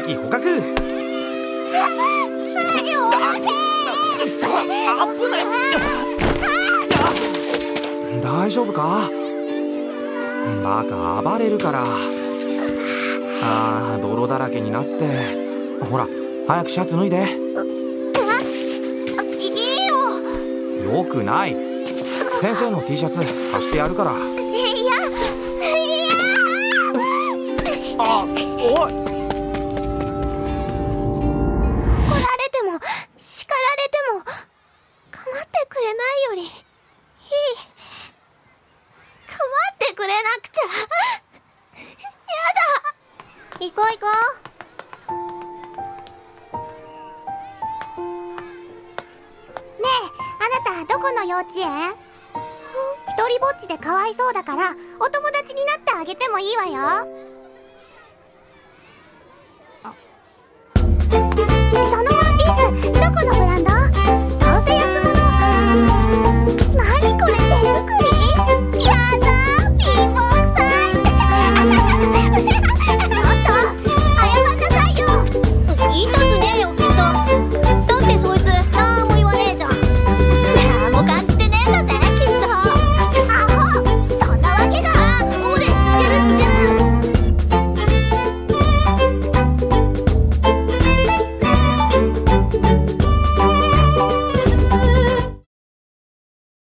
撃捕獲。大丈夫か？バカ暴れるから。ああ泥だらけになって。ほら早くシャツ脱いで。よくない。先生の T シャツ貸してやるから。いやこう行こう。ねえあなたどこの幼稚園？一人ぼっちでかわいそうだからお友達になってあげてもいいわよ。そのワンピースどこの